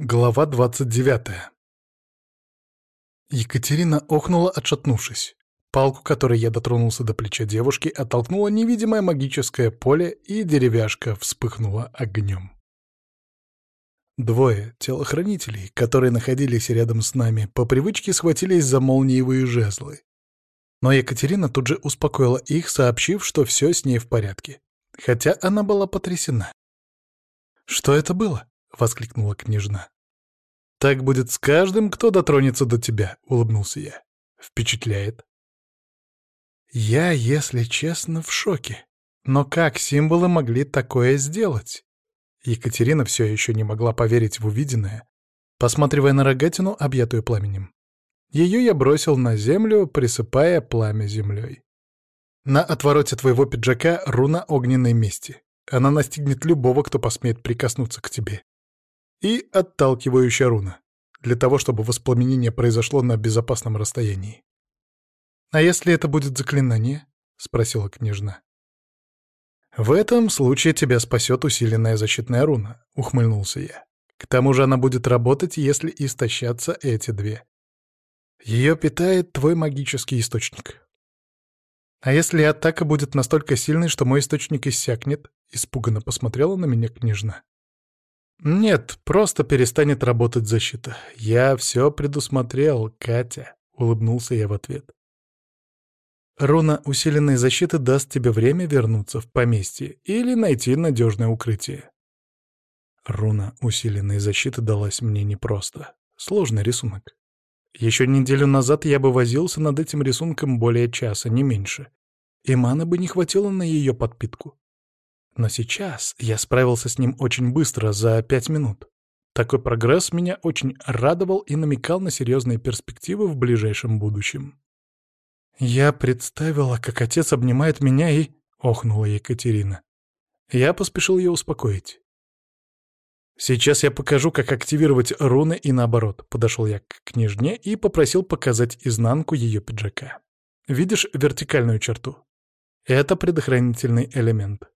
Глава 29 Екатерина охнула, отшатнувшись. Палку, которой я дотронулся до плеча девушки, оттолкнуло невидимое магическое поле, и деревяшка вспыхнула огнем. Двое телохранителей, которые находились рядом с нами, по привычке схватились за молниевые жезлы. Но Екатерина тут же успокоила их, сообщив, что все с ней в порядке. Хотя она была потрясена. «Что это было?» — воскликнула княжна. «Так будет с каждым, кто дотронется до тебя», — улыбнулся я. «Впечатляет». Я, если честно, в шоке. Но как символы могли такое сделать? Екатерина все еще не могла поверить в увиденное, посматривая на рогатину, объятую пламенем. Ее я бросил на землю, присыпая пламя землей. На отвороте твоего пиджака руна огненной мести. Она настигнет любого, кто посмеет прикоснуться к тебе и отталкивающая руна, для того, чтобы воспламенение произошло на безопасном расстоянии. «А если это будет заклинание?» — спросила княжна. «В этом случае тебя спасет усиленная защитная руна», — ухмыльнулся я. «К тому же она будет работать, если истощатся эти две. Ее питает твой магический источник». «А если атака будет настолько сильной, что мой источник иссякнет?» — испуганно посмотрела на меня княжна. «Нет, просто перестанет работать защита. Я все предусмотрел, Катя», — улыбнулся я в ответ. «Руна усиленной защиты даст тебе время вернуться в поместье или найти надежное укрытие». Руна усиленной защиты далась мне непросто. Сложный рисунок. Еще неделю назад я бы возился над этим рисунком более часа, не меньше. И маны бы не хватило на ее подпитку. Но сейчас я справился с ним очень быстро, за пять минут. Такой прогресс меня очень радовал и намекал на серьезные перспективы в ближайшем будущем. Я представила, как отец обнимает меня и... — охнула Екатерина. Я поспешил ее успокоить. «Сейчас я покажу, как активировать руны и наоборот», — подошел я к княжне и попросил показать изнанку ее пиджака. «Видишь вертикальную черту? Это предохранительный элемент.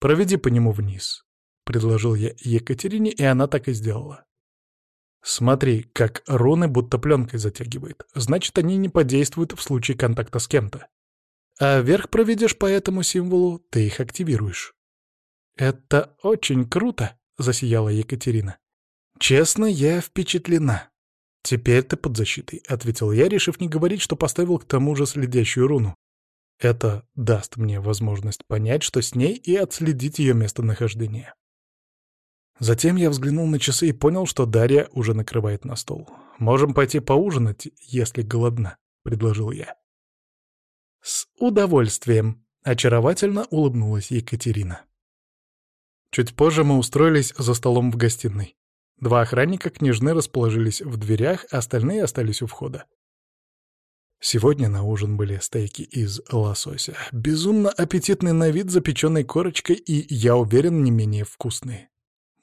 Проведи по нему вниз», — предложил я Екатерине, и она так и сделала. «Смотри, как руны будто пленкой затягивает. Значит, они не подействуют в случае контакта с кем-то. А вверх проведешь по этому символу, ты их активируешь». «Это очень круто», — засияла Екатерина. «Честно, я впечатлена». «Теперь ты под защитой», — ответил я, решив не говорить, что поставил к тому же следящую руну. Это даст мне возможность понять, что с ней, и отследить ее местонахождение. Затем я взглянул на часы и понял, что Дарья уже накрывает на стол. «Можем пойти поужинать, если голодна», — предложил я. «С удовольствием», — очаровательно улыбнулась Екатерина. Чуть позже мы устроились за столом в гостиной. Два охранника княжны расположились в дверях, остальные остались у входа. Сегодня на ужин были стейки из лосося. Безумно аппетитный на вид запеченной корочкой и, я уверен, не менее вкусные.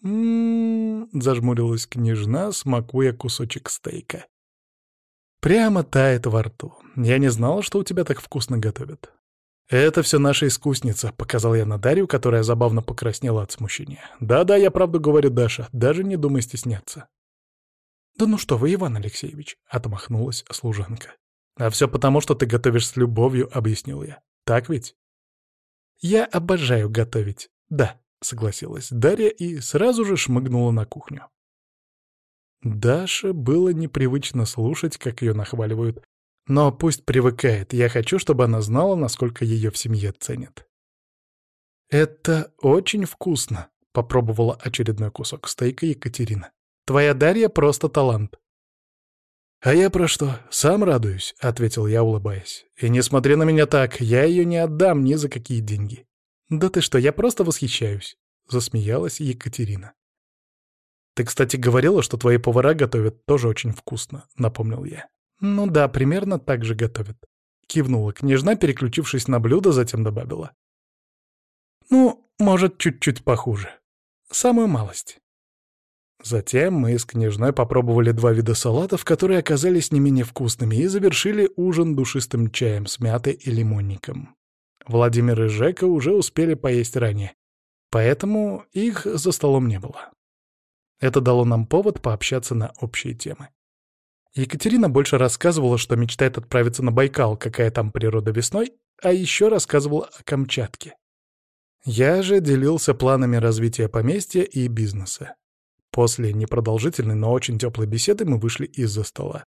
«М-м-м», зажмурилась княжна, смакуя кусочек стейка. Прямо тает во рту. Я не знала, что у тебя так вкусно готовят. «Это все наша искусница», — показал я на Дарью, которая забавно покраснела от смущения. «Да-да, я правду говорю, Даша, даже не думай стесняться». «Да ну что вы, Иван Алексеевич», — отмахнулась служанка. «А все потому, что ты готовишь с любовью», — объяснил я. «Так ведь?» «Я обожаю готовить. Да», — согласилась Дарья и сразу же шмыгнула на кухню. Даше было непривычно слушать, как ее нахваливают. Но пусть привыкает, я хочу, чтобы она знала, насколько ее в семье ценят. «Это очень вкусно», — попробовала очередной кусок стейка Екатерина. «Твоя Дарья просто талант». «А я про что? Сам радуюсь», — ответил я, улыбаясь. «И не смотри на меня так, я ее не отдам ни за какие деньги». «Да ты что, я просто восхищаюсь», — засмеялась Екатерина. «Ты, кстати, говорила, что твои повара готовят тоже очень вкусно», — напомнил я. «Ну да, примерно так же готовят», — кивнула княжна, переключившись на блюдо, затем добавила. «Ну, может, чуть-чуть похуже. Самую малость». Затем мы с княжной попробовали два вида салатов, которые оказались не менее вкусными, и завершили ужин душистым чаем с мятой и лимонником. Владимир и Жека уже успели поесть ранее, поэтому их за столом не было. Это дало нам повод пообщаться на общие темы. Екатерина больше рассказывала, что мечтает отправиться на Байкал, какая там природа весной, а еще рассказывала о Камчатке. Я же делился планами развития поместья и бизнеса. После непродолжительной, но очень теплой беседы мы вышли из-за стола.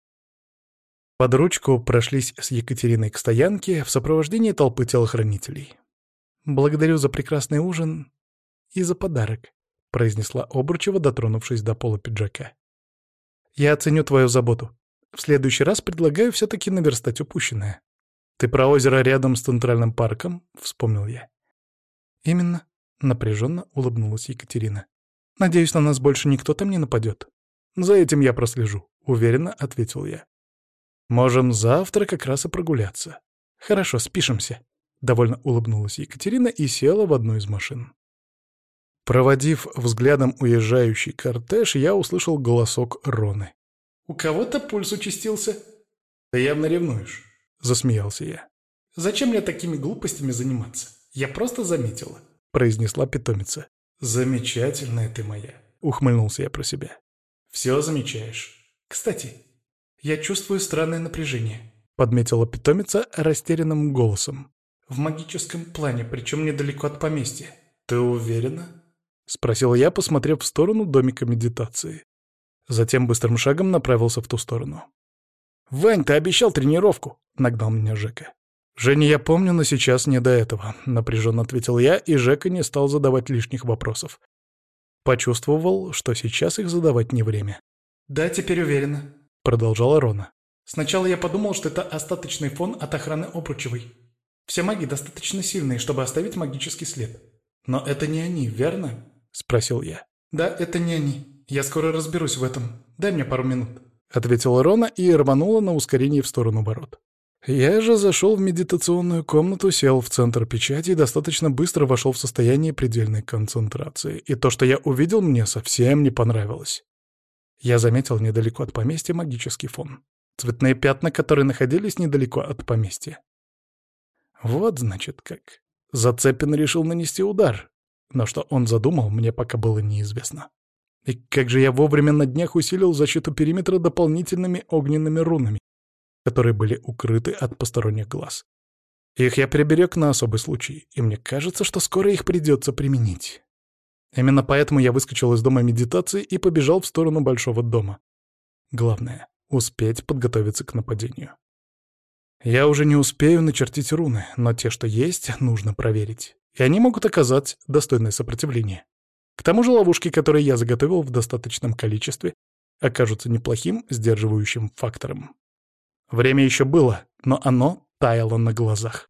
Под ручку прошлись с Екатериной к стоянке в сопровождении толпы телохранителей. «Благодарю за прекрасный ужин и за подарок», — произнесла Обручева, дотронувшись до пола пиджака. Я оценю твою заботу. В следующий раз предлагаю все-таки наверстать упущенное. Ты про озеро рядом с Центральным парком? Вспомнил я. Именно. Напряженно улыбнулась Екатерина. Надеюсь, на нас больше никто там не нападет. За этим я прослежу, уверенно ответил я. Можем завтра как раз и прогуляться. Хорошо, спишемся. Довольно улыбнулась Екатерина и села в одну из машин. Проводив взглядом уезжающий кортеж, я услышал голосок Роны. «У кого-то пульс участился?» «Ты явно ревнуешь», — засмеялся я. «Зачем мне такими глупостями заниматься? Я просто заметила», — произнесла питомица. «Замечательная ты моя», — ухмыльнулся я про себя. «Все замечаешь. Кстати, я чувствую странное напряжение», — подметила питомица растерянным голосом. «В магическом плане, причем недалеко от поместья. Ты уверена?» — спросил я, посмотрев в сторону домика медитации. Затем быстрым шагом направился в ту сторону. «Вань, ты обещал тренировку!» — нагнал меня Жека. «Женя, я помню, но сейчас не до этого», — напряженно ответил я, и Жека не стал задавать лишних вопросов. Почувствовал, что сейчас их задавать не время. «Да, теперь уверена», — продолжала Рона. «Сначала я подумал, что это остаточный фон от охраны Обручевой. Все маги достаточно сильные, чтобы оставить магический след. Но это не они, верно? — спросил я. «Да, это не они. Я скоро разберусь в этом. Дай мне пару минут», — ответила Рона и рванула на ускорении в сторону ворот. Я же зашел в медитационную комнату, сел в центр печати и достаточно быстро вошел в состояние предельной концентрации. И то, что я увидел, мне совсем не понравилось. Я заметил недалеко от поместья магический фон. Цветные пятна, которые находились недалеко от поместья. Вот, значит, как. Зацепин решил нанести удар. Но что он задумал, мне пока было неизвестно. И как же я вовремя на днях усилил защиту периметра дополнительными огненными рунами, которые были укрыты от посторонних глаз. Их я приберег на особый случай, и мне кажется, что скоро их придется применить. Именно поэтому я выскочил из дома медитации и побежал в сторону большого дома. Главное — успеть подготовиться к нападению. Я уже не успею начертить руны, но те, что есть, нужно проверить и они могут оказать достойное сопротивление. К тому же ловушки, которые я заготовил в достаточном количестве, окажутся неплохим сдерживающим фактором. Время еще было, но оно таяло на глазах.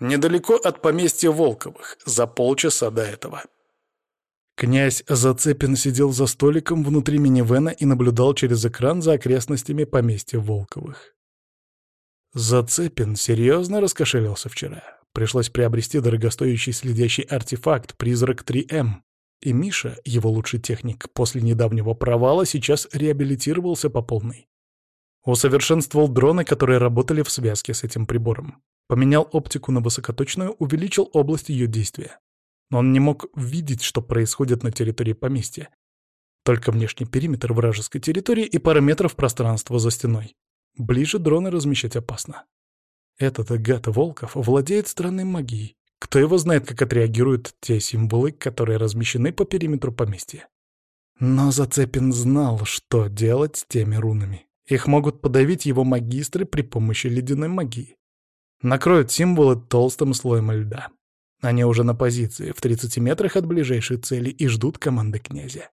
Недалеко от поместья Волковых, за полчаса до этого. Князь Зацепин сидел за столиком внутри минивэна и наблюдал через экран за окрестностями поместья Волковых. Зацепин серьезно раскошелился вчера. Пришлось приобрести дорогостоящий следящий артефакт «Призрак 3М». И Миша, его лучший техник, после недавнего провала сейчас реабилитировался по полной. Усовершенствовал дроны, которые работали в связке с этим прибором. Поменял оптику на высокоточную, увеличил область ее действия. Но он не мог видеть, что происходит на территории поместья. Только внешний периметр вражеской территории и пара метров пространства за стеной. Ближе дрона размещать опасно. Этот гад Волков владеет странной магией. Кто его знает, как отреагируют те символы, которые размещены по периметру поместья. Но Зацепин знал, что делать с теми рунами. Их могут подавить его магистры при помощи ледяной магии. Накроют символы толстым слоем льда. Они уже на позиции, в 30 метрах от ближайшей цели, и ждут команды князя.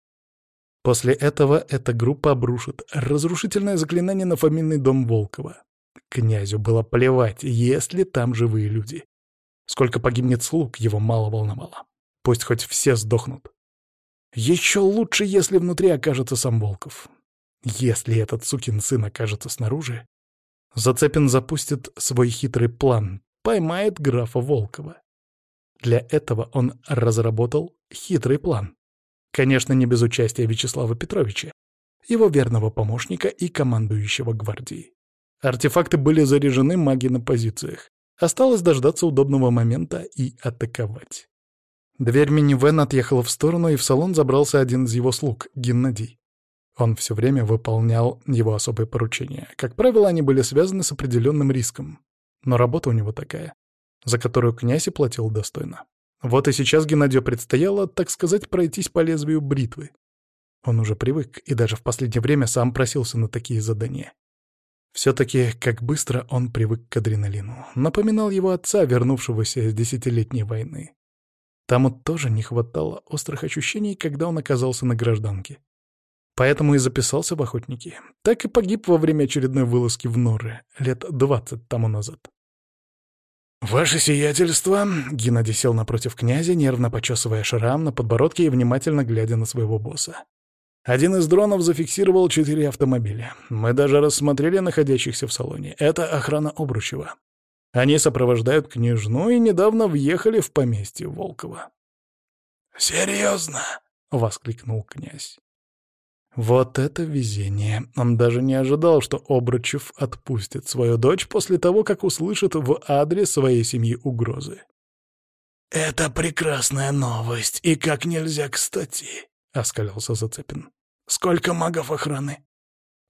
После этого эта группа обрушит разрушительное заклинание на фамильный дом Волкова. Князю было плевать, есть ли там живые люди. Сколько погибнет слуг, его мало волновало. Пусть хоть все сдохнут. Еще лучше, если внутри окажется сам Волков. Если этот сукин сын окажется снаружи, Зацепин запустит свой хитрый план, поймает графа Волкова. Для этого он разработал хитрый план. Конечно, не без участия Вячеслава Петровича, его верного помощника и командующего гвардией. Артефакты были заряжены маги на позициях. Осталось дождаться удобного момента и атаковать. Дверь минивэна отъехала в сторону, и в салон забрался один из его слуг, Геннадий. Он все время выполнял его особые поручения. Как правило, они были связаны с определенным риском. Но работа у него такая, за которую князь и платил достойно. Вот и сейчас Геннадию предстояло, так сказать, пройтись по лезвию бритвы. Он уже привык и даже в последнее время сам просился на такие задания. Все-таки, как быстро он привык к адреналину. Напоминал его отца, вернувшегося из десятилетней войны. Тому тоже не хватало острых ощущений, когда он оказался на гражданке. Поэтому и записался в охотники. Так и погиб во время очередной вылазки в норы, лет двадцать тому назад. «Ваше сиятельство!» — Геннадий сел напротив князя, нервно почесывая шрам на подбородке и внимательно глядя на своего босса. Один из дронов зафиксировал четыре автомобиля. Мы даже рассмотрели находящихся в салоне. Это охрана Обручева. Они сопровождают княжну и недавно въехали в поместье Волкова. «Серьезно?» — воскликнул князь. Вот это везение. Он даже не ожидал, что Обручев отпустит свою дочь после того, как услышит в адрес своей семьи угрозы. «Это прекрасная новость, и как нельзя кстати», — оскалился Зацепин. «Сколько магов охраны?»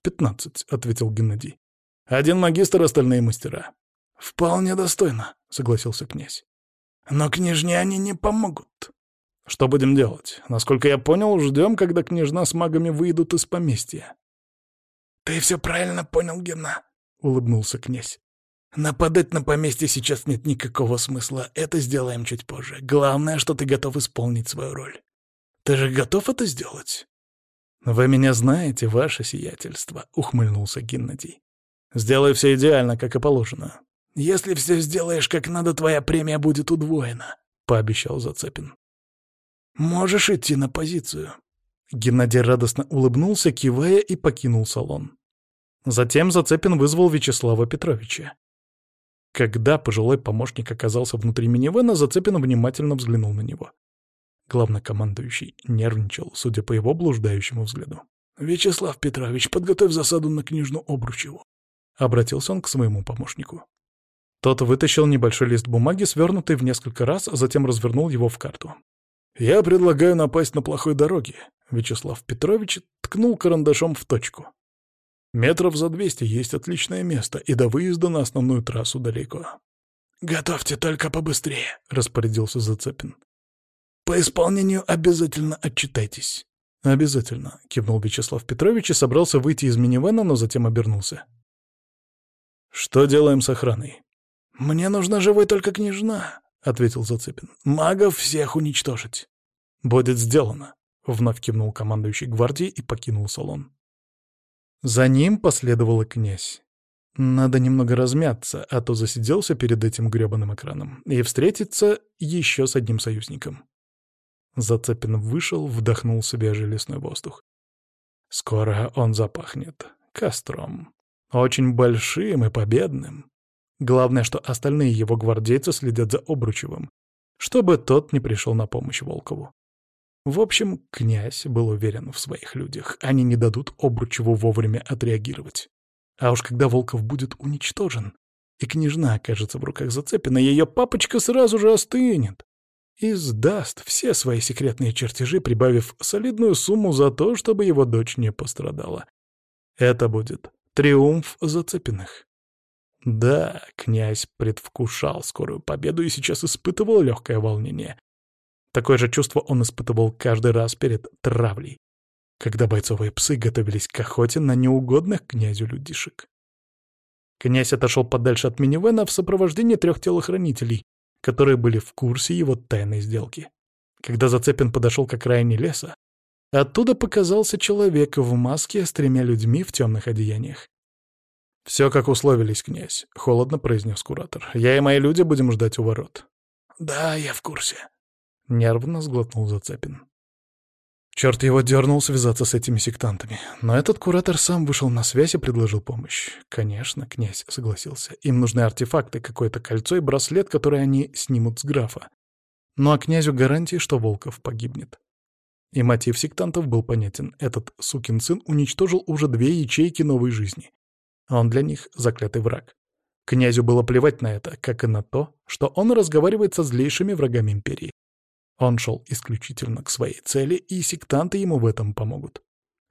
«Пятнадцать», — ответил Геннадий. «Один магистр, остальные мастера». «Вполне достойно», — согласился князь. «Но княжне они не помогут». «Что будем делать? Насколько я понял, ждем, когда княжна с магами выйдут из поместья». «Ты все правильно понял, Гена», — улыбнулся князь. «Нападать на поместье сейчас нет никакого смысла. Это сделаем чуть позже. Главное, что ты готов исполнить свою роль. Ты же готов это сделать?» «Вы меня знаете, ваше сиятельство», — ухмыльнулся Геннадий. «Сделай все идеально, как и положено». «Если все сделаешь как надо, твоя премия будет удвоена», — пообещал Зацепин. «Можешь идти на позицию». Геннадий радостно улыбнулся, кивая, и покинул салон. Затем Зацепин вызвал Вячеслава Петровича. Когда пожилой помощник оказался внутри минивэна, Зацепин внимательно взглянул на него. Главнокомандующий нервничал, судя по его блуждающему взгляду. «Вячеслав Петрович, подготовь засаду на книжну Обручеву», — обратился он к своему помощнику. Тот вытащил небольшой лист бумаги, свернутый в несколько раз, а затем развернул его в карту. «Я предлагаю напасть на плохой дороге», — Вячеслав Петрович ткнул карандашом в точку. «Метров за двести есть отличное место, и до выезда на основную трассу далеко». «Готовьте только побыстрее», — распорядился Зацепин. По исполнению обязательно отчитайтесь». «Обязательно», — кивнул Вячеслав Петрович и собрался выйти из минивэна, но затем обернулся. «Что делаем с охраной?» «Мне нужна живой только княжна», — ответил Зацепин. «Магов всех уничтожить». «Будет сделано», — вновь кивнул командующий гвардии и покинул салон. За ним последовал и князь. Надо немного размяться, а то засиделся перед этим грёбаным экраном, и встретиться еще с одним союзником. Зацепин вышел, вдохнул свежий лесной воздух. Скоро он запахнет костром. Очень большим и победным. Главное, что остальные его гвардейцы следят за Обручевым, чтобы тот не пришел на помощь Волкову. В общем, князь был уверен в своих людях. Они не дадут Обручеву вовремя отреагировать. А уж когда Волков будет уничтожен, и княжна окажется в руках Зацепина, ее папочка сразу же остынет и сдаст все свои секретные чертежи, прибавив солидную сумму за то, чтобы его дочь не пострадала. Это будет триумф зацепенных. Да, князь предвкушал скорую победу и сейчас испытывал легкое волнение. Такое же чувство он испытывал каждый раз перед травлей, когда бойцовые псы готовились к охоте на неугодных князю людишек. Князь отошел подальше от минивэна в сопровождении трех телохранителей, которые были в курсе его тайной сделки. Когда Зацепин подошел к окраине леса, оттуда показался человек в маске с тремя людьми в темных одеяниях. «Все, как условились, князь», — холодно произнес куратор. «Я и мои люди будем ждать у ворот». «Да, я в курсе», — нервно сглотнул Зацепин. Черт его дернул связаться с этими сектантами. Но этот куратор сам вышел на связь и предложил помощь. Конечно, князь согласился. Им нужны артефакты, какое-то кольцо и браслет, которые они снимут с графа. Ну а князю гарантии, что Волков погибнет. И мотив сектантов был понятен. Этот сукин сын уничтожил уже две ячейки новой жизни. Он для них заклятый враг. Князю было плевать на это, как и на то, что он разговаривает со злейшими врагами империи. Он шел исключительно к своей цели, и сектанты ему в этом помогут.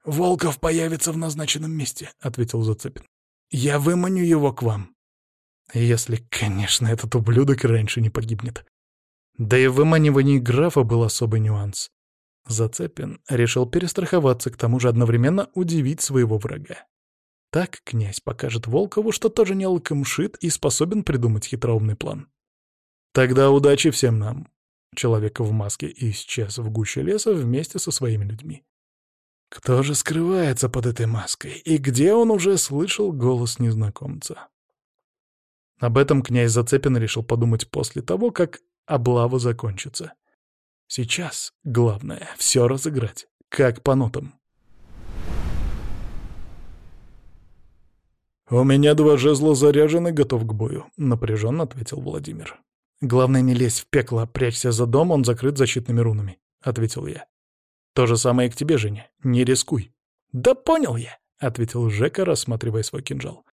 «Волков появится в назначенном месте», — ответил Зацепин. «Я выманю его к вам». Если, конечно, этот ублюдок раньше не погибнет. Да и в выманивании графа был особый нюанс. Зацепин решил перестраховаться, к тому же одновременно удивить своего врага. Так князь покажет Волкову, что тоже не лакомшит и способен придумать хитроумный план. Тогда удачи всем нам. Человек в маске исчез в гуще леса вместе со своими людьми. Кто же скрывается под этой маской, и где он уже слышал голос незнакомца? Об этом князь Зацепин решил подумать после того, как облава закончится. Сейчас главное — все разыграть, как по нотам. «У меня два жезла заряжены, готов к бою», — напряженно ответил Владимир. «Главное, не лезь в пекло, прячься за дом, он закрыт защитными рунами», — ответил я. «То же самое и к тебе, Женя. Не рискуй». «Да понял я», — ответил Жека, рассматривая свой кинжал.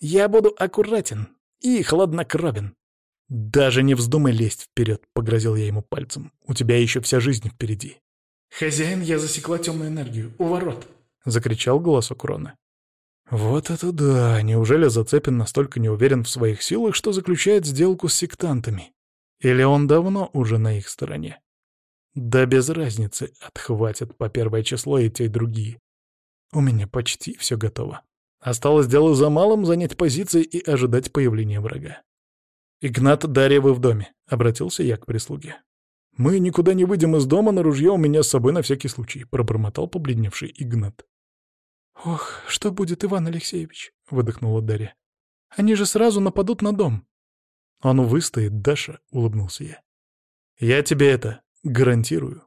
«Я буду аккуратен и хладнокровен. «Даже не вздумай лезть вперед», — погрозил я ему пальцем. «У тебя еще вся жизнь впереди». «Хозяин, я засекла темную энергию. У ворот», — закричал голосок Рона. «Вот это да! Неужели Зацепин настолько не уверен в своих силах, что заключает сделку с сектантами? Или он давно уже на их стороне?» «Да без разницы, отхватят по первое число и те, и другие. У меня почти все готово. Осталось дело за малым занять позиции и ожидать появления врага. «Игнат, Дарья, вы в доме», — обратился я к прислуге. «Мы никуда не выйдем из дома, на ружье у меня с собой на всякий случай», — пробормотал побледневший Игнат. «Ох, что будет, Иван Алексеевич?» — выдохнула Дарья. «Они же сразу нападут на дом». «Он выстоит, Даша», — улыбнулся я. «Я тебе это гарантирую».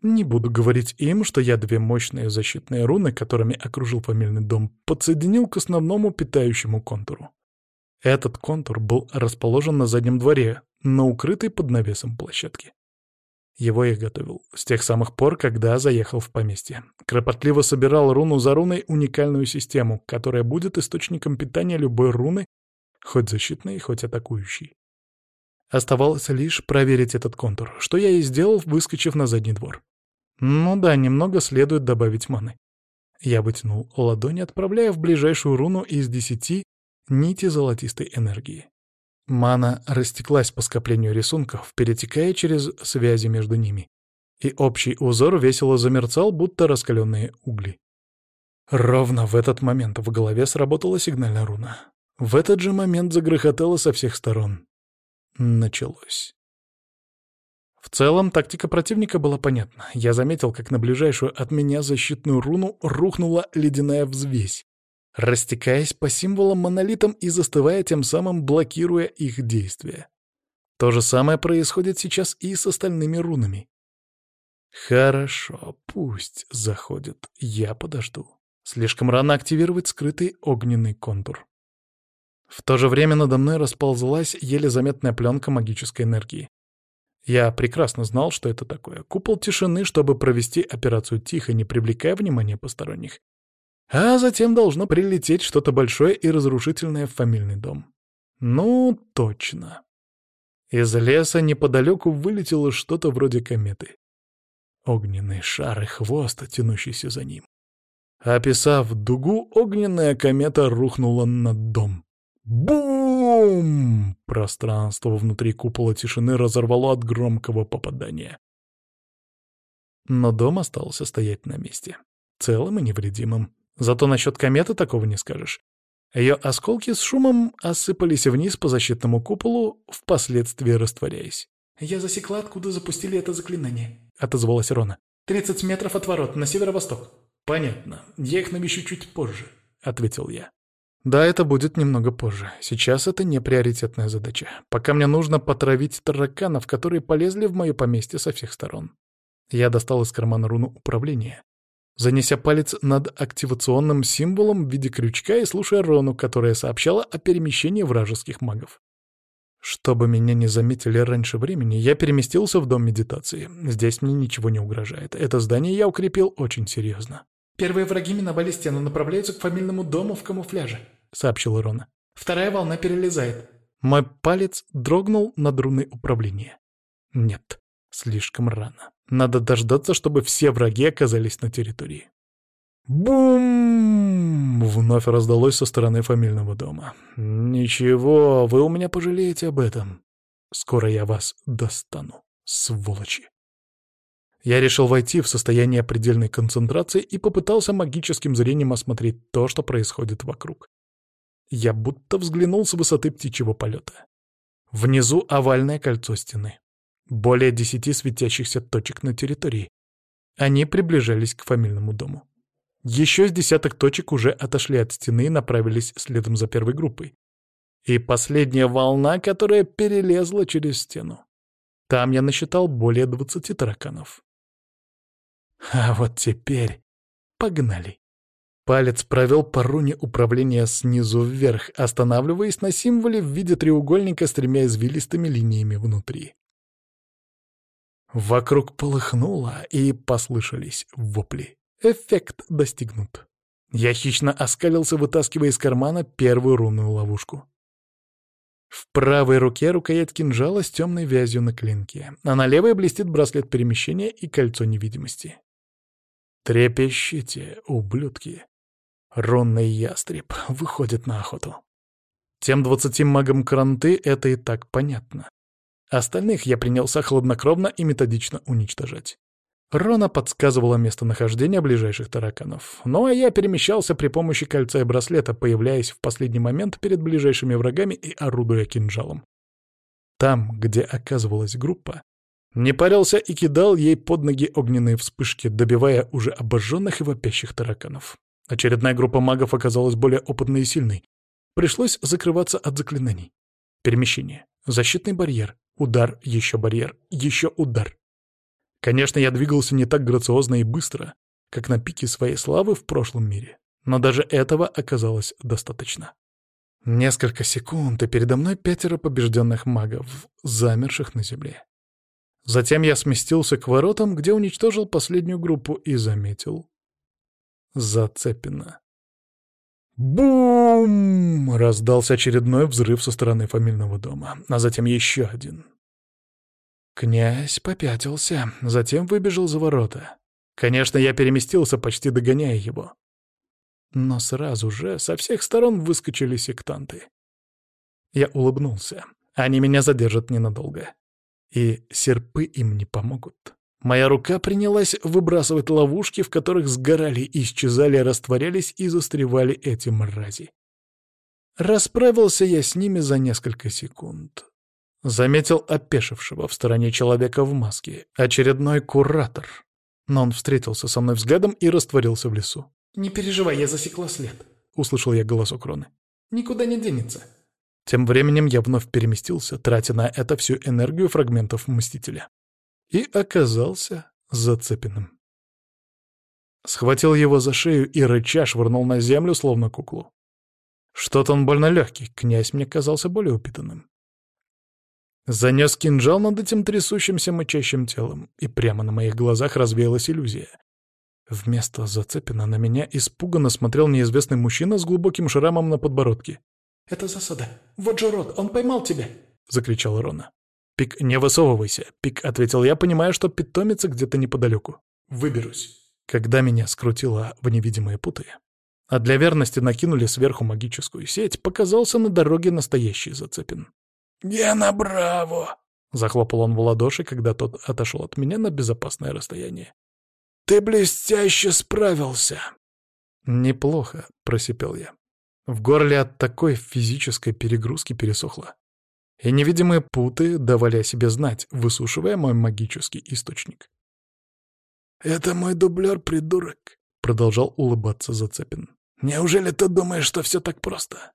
Не буду говорить им, что я две мощные защитные руны, которыми окружил фамильный дом, подсоединил к основному питающему контуру. Этот контур был расположен на заднем дворе, на укрытой под навесом площадке. Его я готовил с тех самых пор, когда заехал в поместье. Кропотливо собирал руну за руной уникальную систему, которая будет источником питания любой руны, хоть защитной, хоть атакующей. Оставалось лишь проверить этот контур, что я и сделал, выскочив на задний двор. Ну да, немного следует добавить маны. Я вытянул ладонь, отправляя в ближайшую руну из десяти нити золотистой энергии. Мана растеклась по скоплению рисунков, перетекая через связи между ними, и общий узор весело замерцал, будто раскаленные угли. Ровно в этот момент в голове сработала сигнальная руна. В этот же момент загрохотало со всех сторон. Началось. В целом, тактика противника была понятна. Я заметил, как на ближайшую от меня защитную руну рухнула ледяная взвесь, растекаясь по символам монолитам и застывая, тем самым блокируя их действия. То же самое происходит сейчас и с остальными рунами. Хорошо, пусть заходит, я подожду. Слишком рано активировать скрытый огненный контур. В то же время надо мной расползлась еле заметная пленка магической энергии. Я прекрасно знал, что это такое. Купол тишины, чтобы провести операцию тихо, не привлекая внимания посторонних. А затем должно прилететь что-то большое и разрушительное в фамильный дом. Ну, точно. Из леса неподалеку вылетело что-то вроде кометы. Огненный шар и хвост, тянущийся за ним. Описав дугу, огненная комета рухнула на дом. Бум! Пространство внутри купола тишины разорвало от громкого попадания. Но дом остался стоять на месте, целым и невредимым. Зато насчет кометы такого не скажешь. Ее осколки с шумом осыпались вниз по защитному куполу, впоследствии растворяясь. «Я засекла, откуда запустили это заклинание», — отозвалась Рона. «Тридцать метров от ворот, на северо-восток». «Понятно. Я их навещу чуть позже», — ответил я. «Да, это будет немного позже. Сейчас это не приоритетная задача. Пока мне нужно потравить тараканов, которые полезли в мое поместье со всех сторон». Я достал из кармана руну управления занеся палец над активационным символом в виде крючка и слушая Рону, которая сообщала о перемещении вражеских магов. Чтобы меня не заметили раньше времени, я переместился в дом медитации. Здесь мне ничего не угрожает. Это здание я укрепил очень серьезно. «Первые враги миновали стену, направляются к фамильному дому в камуфляже», — сообщила Рона. «Вторая волна перелезает». Мой палец дрогнул над руной управления. Нет, слишком рано. Надо дождаться, чтобы все враги оказались на территории. Бум! Вновь раздалось со стороны фамильного дома. Ничего, вы у меня пожалеете об этом. Скоро я вас достану, сволочи. Я решил войти в состояние предельной концентрации и попытался магическим зрением осмотреть то, что происходит вокруг. Я будто взглянул с высоты птичьего полета. Внизу овальное кольцо стены. Более десяти светящихся точек на территории. Они приближались к фамильному дому. Еще с десяток точек уже отошли от стены и направились следом за первой группой. И последняя волна, которая перелезла через стену. Там я насчитал более двадцати тараканов. А вот теперь погнали. Палец провел по руне управления снизу вверх, останавливаясь на символе в виде треугольника с тремя извилистыми линиями внутри. Вокруг полыхнуло, и послышались вопли. Эффект достигнут. Я хищно оскалился, вытаскивая из кармана первую рунную ловушку. В правой руке рукоять кинжала с темной вязью на клинке, а на левой блестит браслет перемещения и кольцо невидимости. Трепещите, ублюдки. Рунный ястреб выходит на охоту. Тем двадцати магам кранты это и так понятно. Остальных я принялся хладнокровно и методично уничтожать. Рона подсказывала местонахождение ближайших тараканов. Ну а я перемещался при помощи кольца и браслета, появляясь в последний момент перед ближайшими врагами и орудуя кинжалом. Там, где оказывалась группа, не парился и кидал ей под ноги огненные вспышки, добивая уже обожженных и вопящих тараканов. Очередная группа магов оказалась более опытной и сильной. Пришлось закрываться от заклинаний. Перемещение, защитный барьер, удар, еще барьер, еще удар. Конечно, я двигался не так грациозно и быстро, как на пике своей славы в прошлом мире, но даже этого оказалось достаточно. Несколько секунд, и передо мной пятеро побежденных магов, замерших на земле. Затем я сместился к воротам, где уничтожил последнюю группу и заметил. Зацепено. Бум! Раздался очередной взрыв со стороны фамильного дома, а затем еще один. Князь попятился, затем выбежал за ворота. Конечно, я переместился, почти догоняя его. Но сразу же со всех сторон выскочили сектанты. Я улыбнулся. Они меня задержат ненадолго. И серпы им не помогут. Моя рука принялась выбрасывать ловушки, в которых сгорали, исчезали, растворялись и застревали эти мрази. Расправился я с ними за несколько секунд. Заметил опешившего в стороне человека в маске, очередной куратор. Но он встретился со мной взглядом и растворился в лесу. «Не переживай, я засекла след», — услышал я голосок Роны. «Никуда не денется». Тем временем я вновь переместился, тратя на это всю энергию фрагментов Мстителя. И оказался зацепенным. Схватил его за шею и рыча швырнул на землю, словно куклу. Что-то он больно легкий, князь мне казался более упитанным. Занес кинжал над этим трясущимся мычащим телом, и прямо на моих глазах развеялась иллюзия. Вместо зацепина на меня испуганно смотрел неизвестный мужчина с глубоким шрамом на подбородке. «Это засада. Вот же рот, он поймал тебя!» — закричала Рона. «Пик, не высовывайся!» — Пик ответил я, понимая, что питомица где-то неподалеку. «Выберусь!» Когда меня скрутило в невидимые путы, а для верности накинули сверху магическую сеть, показался на дороге настоящий зацепин. «Гена, браво!» — захлопал он в ладоши, когда тот отошел от меня на безопасное расстояние. «Ты блестяще справился!» «Неплохо», — просипел я. В горле от такой физической перегрузки пересохло. И невидимые путы давали о себе знать, высушивая мой магический источник. «Это мой дублер, придурок», — продолжал улыбаться Зацепин. «Неужели ты думаешь, что все так просто?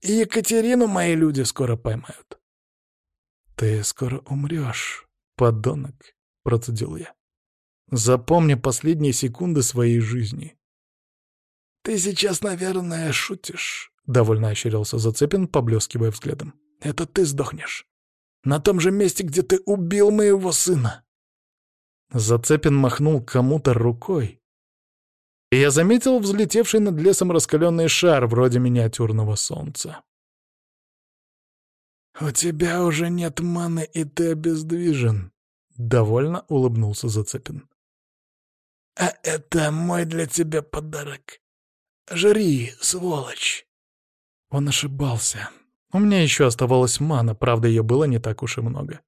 И Екатерину мои люди скоро поймают. «Ты скоро умрешь, подонок», — процедил я. «Запомни последние секунды своей жизни». «Ты сейчас, наверное, шутишь», — довольно ощерился Зацепин, поблескивая взглядом. «Это ты сдохнешь. На том же месте, где ты убил моего сына». Зацепин махнул кому-то рукой, и я заметил взлетевший над лесом раскаленный шар вроде миниатюрного солнца. «У тебя уже нет маны, и ты обездвижен», — довольно улыбнулся Зацепин. «А это мой для тебя подарок. Жри, сволочь!» Он ошибался. У меня еще оставалась мана, правда, ее было не так уж и много.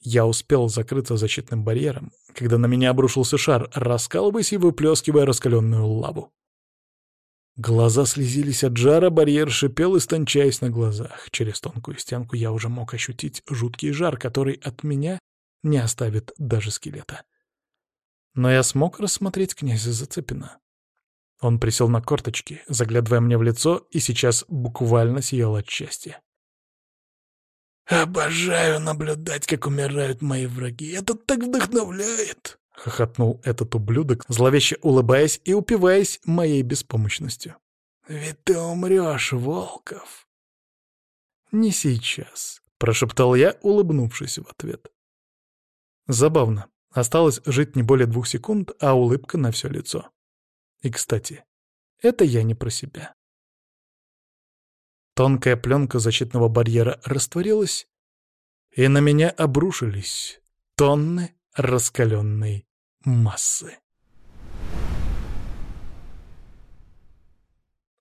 Я успел закрыться защитным барьером, когда на меня обрушился шар, раскалываясь и выплескивая раскаленную лаву. Глаза слезились от жара, барьер шипел, истончаясь на глазах. Через тонкую стенку я уже мог ощутить жуткий жар, который от меня не оставит даже скелета. Но я смог рассмотреть князя Зацепина. Он присел на корточки, заглядывая мне в лицо, и сейчас буквально сиял от счастья. «Обожаю наблюдать, как умирают мои враги. Это так вдохновляет!» — хохотнул этот ублюдок, зловеще улыбаясь и упиваясь моей беспомощностью. «Ведь ты умрешь, Волков!» «Не сейчас», — прошептал я, улыбнувшись в ответ. Забавно. Осталось жить не более двух секунд, а улыбка на все лицо. И, кстати, это я не про себя. Тонкая пленка защитного барьера растворилась, и на меня обрушились тонны раскаленной массы.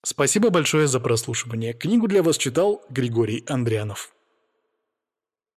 Спасибо большое за прослушивание. Книгу для вас читал Григорий Андрианов.